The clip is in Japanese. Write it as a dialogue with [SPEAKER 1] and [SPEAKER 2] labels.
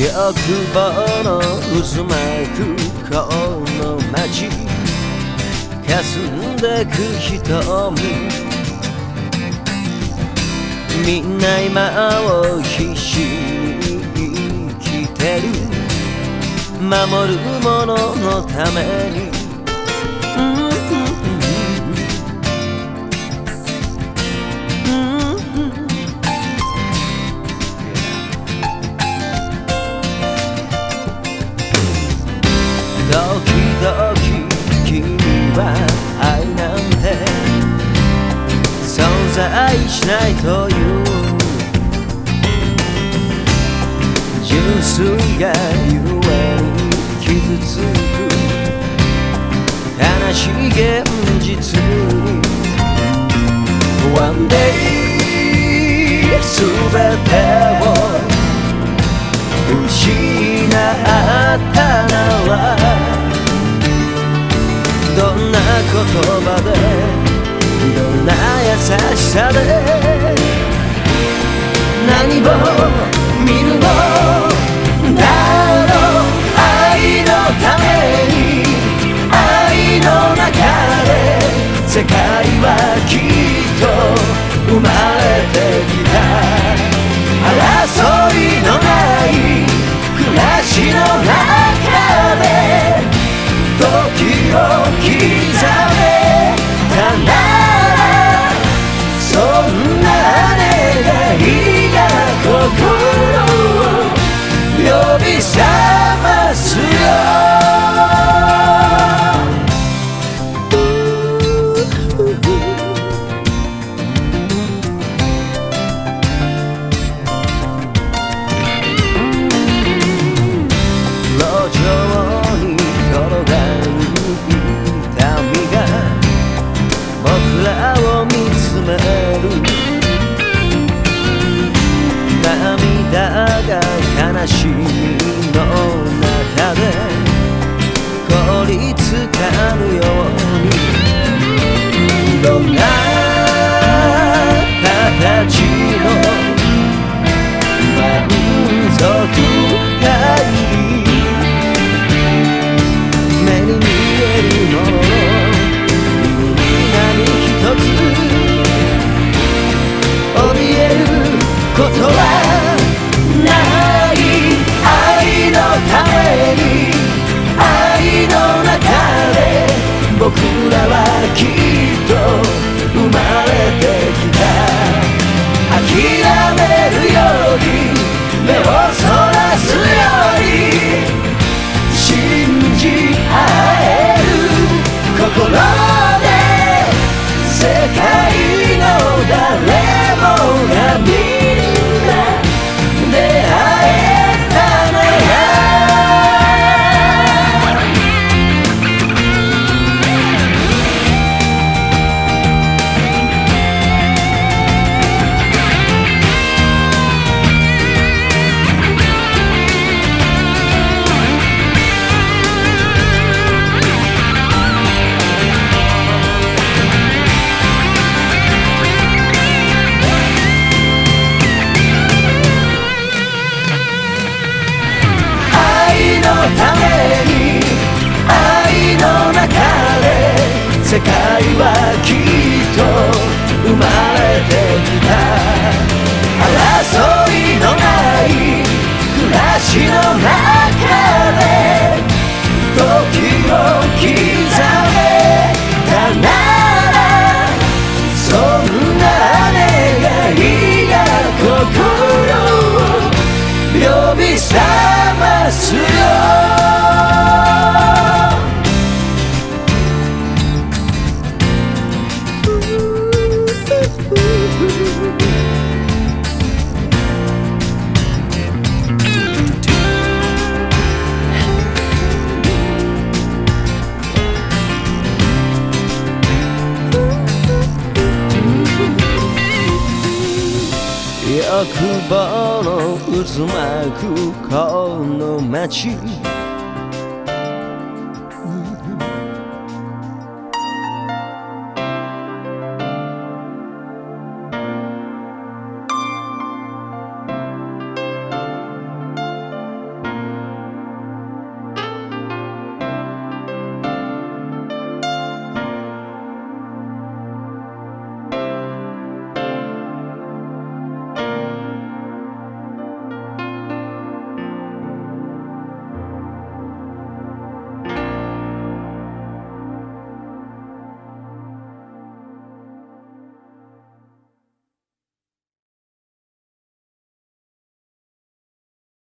[SPEAKER 1] 欲望の渦巻くこの街。霞んでく瞳。みんな今を必死に生きてる。守る者のために。しないという純粋がゆえに傷つく悲しい現実。One day 全てを失ったならどんな言葉で度な優しさで何を見るの？話の中で凍りつかぬように。どんな形 summer sweet. 木棒の渦巻くこの街